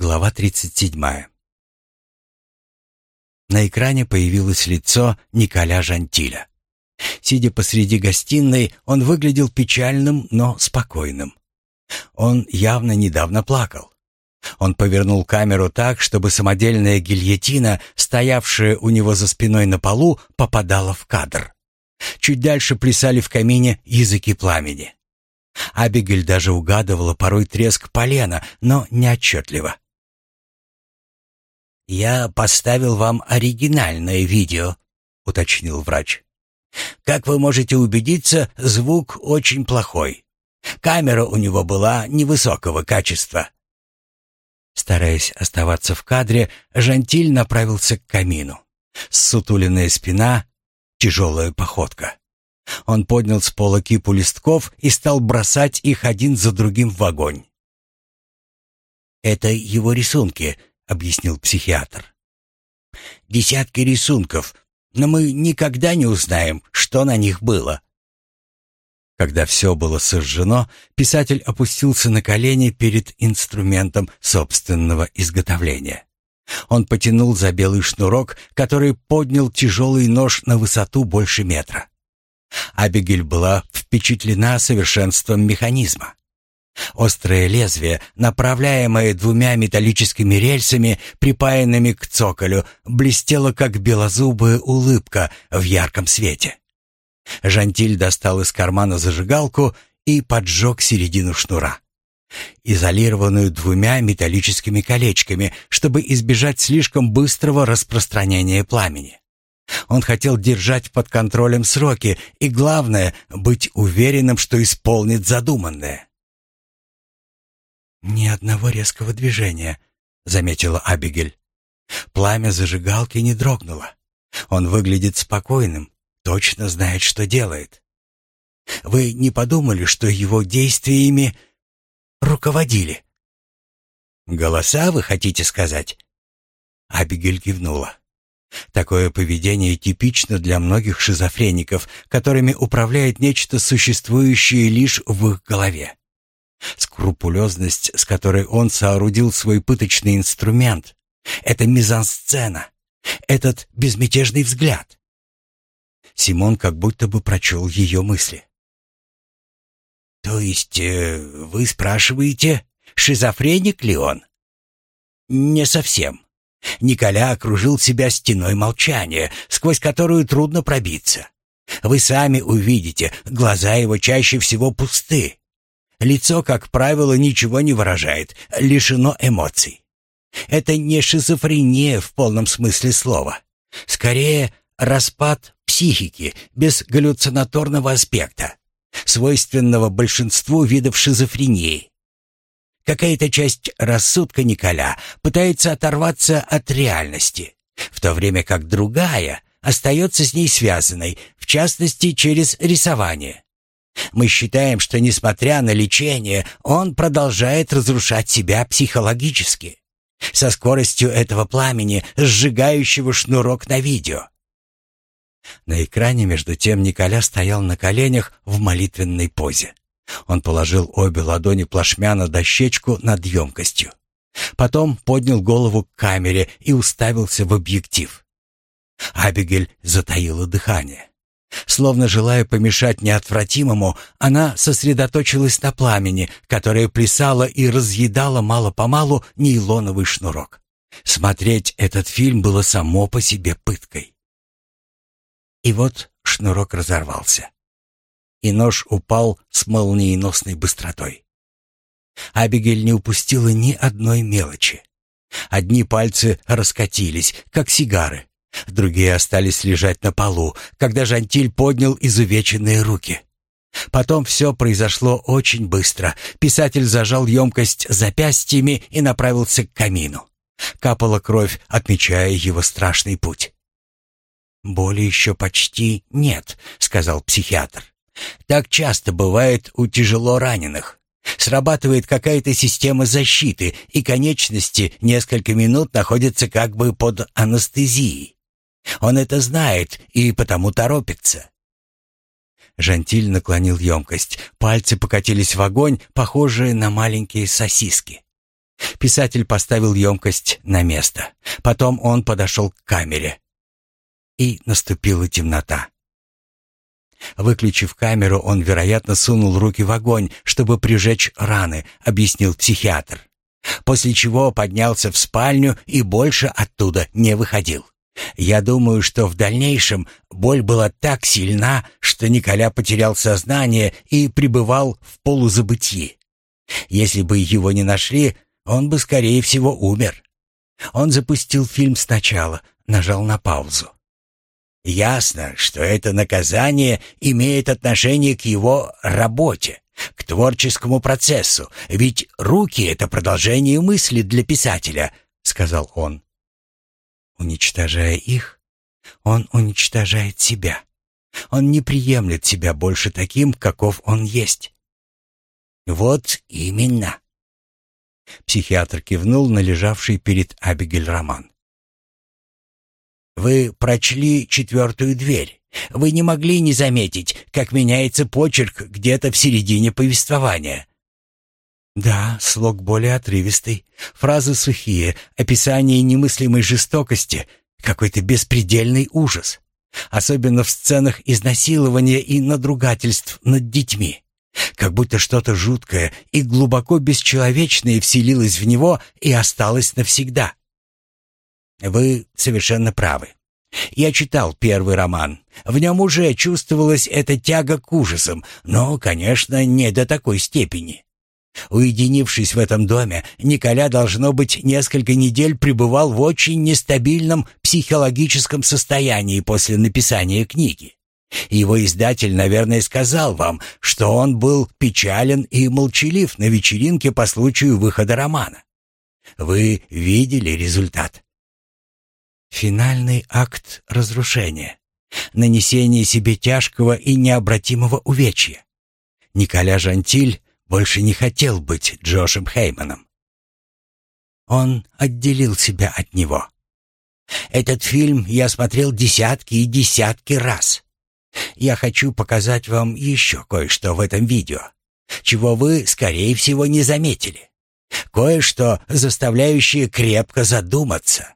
Глава 37. На экране появилось лицо Николя Жантиля. Сидя посреди гостиной, он выглядел печальным, но спокойным. Он явно недавно плакал. Он повернул камеру так, чтобы самодельная гильотина, стоявшая у него за спиной на полу, попадала в кадр. Чуть дальше плясали в камине языки пламени. Абигель даже угадывала порой треск полена, но неотчетливо. «Я поставил вам оригинальное видео», — уточнил врач. «Как вы можете убедиться, звук очень плохой. Камера у него была невысокого качества». Стараясь оставаться в кадре, Жантиль направился к камину. Сутуленная спина, тяжелая походка. Он поднял с пола кипу листков и стал бросать их один за другим в огонь. «Это его рисунки», — объяснил психиатр. «Десятки рисунков, но мы никогда не узнаем, что на них было». Когда все было сожжено, писатель опустился на колени перед инструментом собственного изготовления. Он потянул за белый шнурок, который поднял тяжелый нож на высоту больше метра. Абигель была впечатлена совершенством механизма. Острое лезвие, направляемое двумя металлическими рельсами, припаянными к цоколю, блестело, как белозубая улыбка в ярком свете. Жантиль достал из кармана зажигалку и поджег середину шнура, изолированную двумя металлическими колечками, чтобы избежать слишком быстрого распространения пламени. Он хотел держать под контролем сроки и, главное, быть уверенным, что исполнит задуманное. «Ни одного резкого движения», — заметила Абигель. Пламя зажигалки не дрогнуло. Он выглядит спокойным, точно знает, что делает. Вы не подумали, что его действиями руководили? Голоса, вы хотите сказать? Абигель кивнула. Такое поведение типично для многих шизофреников, которыми управляет нечто существующее лишь в их голове. Скрупулезность, с которой он соорудил свой пыточный инструмент, это мизансцена, этот безмятежный взгляд. Симон как будто бы прочел ее мысли. «То есть э, вы спрашиваете, шизофреник ли он?» «Не совсем. Николя окружил себя стеной молчания, сквозь которую трудно пробиться. Вы сами увидите, глаза его чаще всего пусты. Лицо, как правило, ничего не выражает, лишено эмоций. Это не шизофрения в полном смысле слова. Скорее, распад психики без галлюцинаторного аспекта, свойственного большинству видов шизофрении. Какая-то часть рассудка Николя пытается оторваться от реальности, в то время как другая остается с ней связанной, в частности, через рисование. Мы считаем, что, несмотря на лечение, он продолжает разрушать себя психологически, со скоростью этого пламени, сжигающего шнурок на видео. На экране, между тем, Николя стоял на коленях в молитвенной позе. Он положил обе ладони плашмя на дощечку над емкостью. Потом поднял голову к камере и уставился в объектив. Абигель затаила дыхание. Словно желая помешать неотвратимому, она сосредоточилась на пламени, которое плясало и разъедало мало-помалу нейлоновый шнурок. Смотреть этот фильм было само по себе пыткой. И вот шнурок разорвался и нож упал с молниеносной быстротой. Абигель не упустила ни одной мелочи. Одни пальцы раскатились, как сигары, другие остались лежать на полу, когда Жантиль поднял изувеченные руки. Потом все произошло очень быстро. Писатель зажал емкость запястьями и направился к камину. Капала кровь, отмечая его страшный путь. «Боли еще почти нет», — сказал психиатр. Так часто бывает у тяжело раненых. Срабатывает какая-то система защиты, и конечности несколько минут находятся как бы под анестезией. Он это знает и потому торопится. Жантиль наклонил емкость. Пальцы покатились в огонь, похожие на маленькие сосиски. Писатель поставил емкость на место. Потом он подошел к камере. И наступила темнота. Выключив камеру, он, вероятно, сунул руки в огонь, чтобы прижечь раны, объяснил психиатр. После чего поднялся в спальню и больше оттуда не выходил. Я думаю, что в дальнейшем боль была так сильна, что Николя потерял сознание и пребывал в полузабытии. Если бы его не нашли, он бы, скорее всего, умер. Он запустил фильм сначала, нажал на паузу. Ясно, что это наказание имеет отношение к его работе, к творческому процессу, ведь руки — это продолжение мысли для писателя, — сказал он. Уничтожая их, он уничтожает себя. Он не приемлет себя больше таким, каков он есть. Вот именно. Психиатр кивнул на лежавший перед Абигель роман. Вы прочли четвертую дверь. Вы не могли не заметить, как меняется почерк где-то в середине повествования. Да, слог более отрывистый, фразы сухие, описание немыслимой жестокости, какой-то беспредельный ужас. Особенно в сценах изнасилования и надругательств над детьми. Как будто что-то жуткое и глубоко бесчеловечное вселилось в него и осталось навсегда. Вы совершенно правы. Я читал первый роман. В нем уже чувствовалась эта тяга к ужасам, но, конечно, не до такой степени. Уединившись в этом доме, Николя, должно быть, несколько недель пребывал в очень нестабильном психологическом состоянии после написания книги. Его издатель, наверное, сказал вам, что он был печален и молчалив на вечеринке по случаю выхода романа. Вы видели результат? Финальный акт разрушения. Нанесение себе тяжкого и необратимого увечья. Николя Жантиль больше не хотел быть Джошем Хейманом. Он отделил себя от него. Этот фильм я смотрел десятки и десятки раз. Я хочу показать вам еще кое-что в этом видео, чего вы, скорее всего, не заметили. Кое-что, заставляющее крепко задуматься.